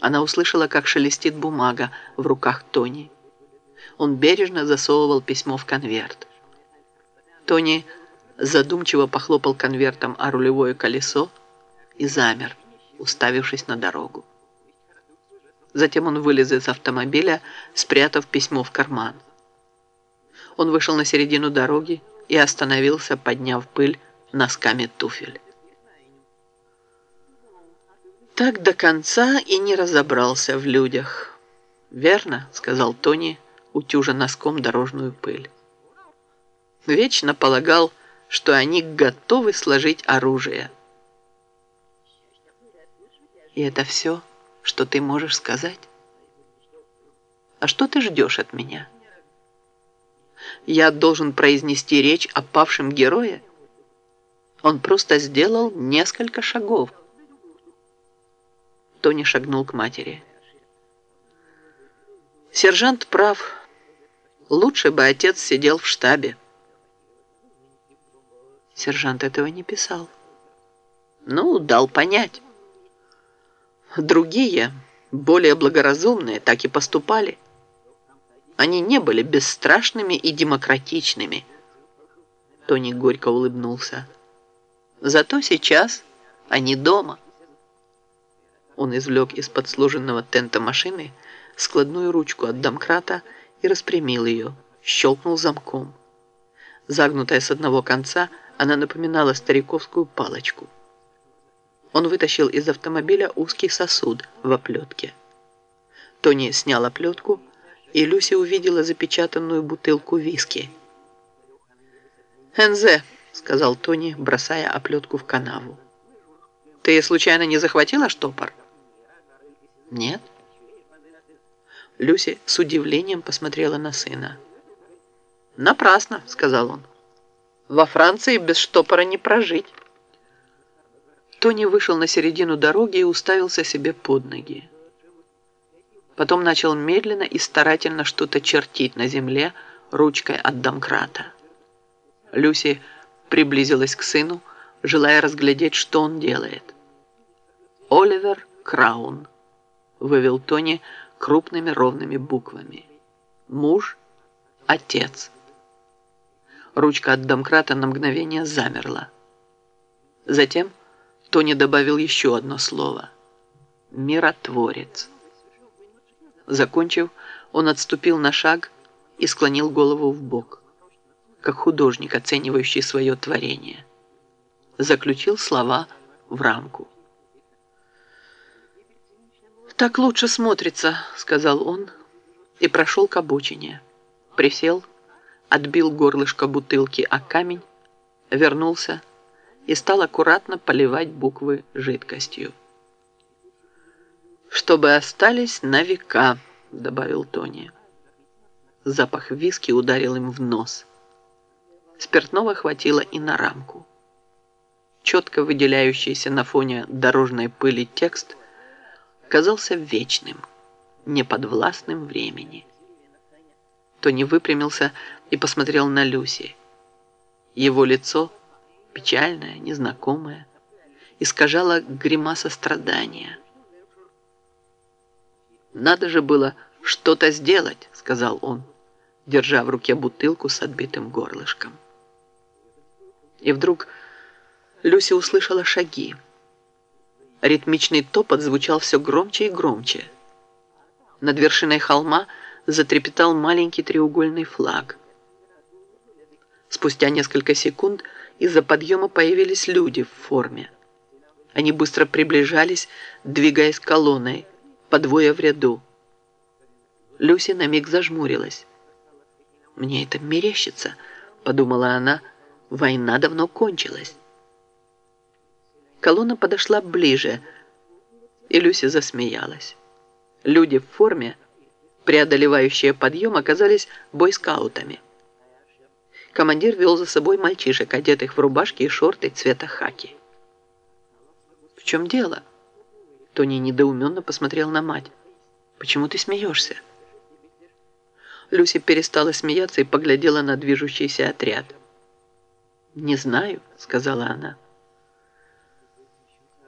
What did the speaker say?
Она услышала, как шелестит бумага в руках Тони. Он бережно засовывал письмо в конверт. Тони задумчиво похлопал конвертом о рулевое колесо и замер, уставившись на дорогу. Затем он вылез из автомобиля, спрятав письмо в карман. Он вышел на середину дороги и остановился, подняв пыль носками туфель. Так до конца и не разобрался в людях. «Верно», — сказал Тони, утюжа носком дорожную пыль. Вечно полагал, что они готовы сложить оружие. И это все, что ты можешь сказать? А что ты ждешь от меня? Я должен произнести речь о павшем герое? Он просто сделал несколько шагов. Тони шагнул к матери. Сержант прав. Лучше бы отец сидел в штабе. Сержант этого не писал. Ну, дал понять. Другие, более благоразумные, так и поступали. Они не были бесстрашными и демократичными. Тони горько улыбнулся. Зато сейчас они дома. Он извлек из-под сложенного тента машины складную ручку от домкрата и распрямил ее, щелкнул замком. Загнутая с одного конца, она напоминала стариковскую палочку. Он вытащил из автомобиля узкий сосуд в оплетке. Тони снял оплетку, и Люси увидела запечатанную бутылку виски. «НЗ», — сказал Тони, бросая оплетку в канаву. «Ты случайно не захватила штопор?» «Нет». Люси с удивлением посмотрела на сына. «Напрасно», — сказал он. «Во Франции без штопора не прожить». Тони вышел на середину дороги и уставился себе под ноги. Потом начал медленно и старательно что-то чертить на земле ручкой от домкрата. Люси приблизилась к сыну, желая разглядеть, что он делает. «Оливер Краун», — вывел Тони крупными ровными буквами. «Муж, отец». Ручка от домкрата на мгновение замерла. Затем Тони добавил еще одно слово. «Миротворец». Закончив, он отступил на шаг и склонил голову в бок, как художник, оценивающий свое творение. Заключил слова в рамку. «Так лучше смотрится», — сказал он и прошел к обочине. Присел, отбил горлышко бутылки о камень, вернулся и стал аккуратно поливать буквы жидкостью. «Чтобы остались на века», — добавил Тони. Запах виски ударил им в нос. Спиртного хватило и на рамку. Четко выделяющийся на фоне дорожной пыли текст казался вечным, неподвластным времени. Тони выпрямился и посмотрел на Люси. Его лицо, печальное, незнакомое, искажало гримаса страдания. «Надо же было что-то сделать», — сказал он, держа в руке бутылку с отбитым горлышком. И вдруг Люси услышала шаги. Ритмичный топот звучал все громче и громче. Над вершиной холма затрепетал маленький треугольный флаг. Спустя несколько секунд из-за подъема появились люди в форме. Они быстро приближались, двигаясь колонной, по двое в ряду. Люси на миг зажмурилась. «Мне это мерещится», — подумала она, — «война давно кончилась». Колонна подошла ближе, и Люси засмеялась. Люди в форме — преодолевающие подъем, оказались бойскаутами. Командир вел за собой мальчишек, одетых в рубашки и шорты цвета хаки. «В чем дело?» Тони недоуменно посмотрел на мать. «Почему ты смеешься?» Люси перестала смеяться и поглядела на движущийся отряд. «Не знаю», — сказала она.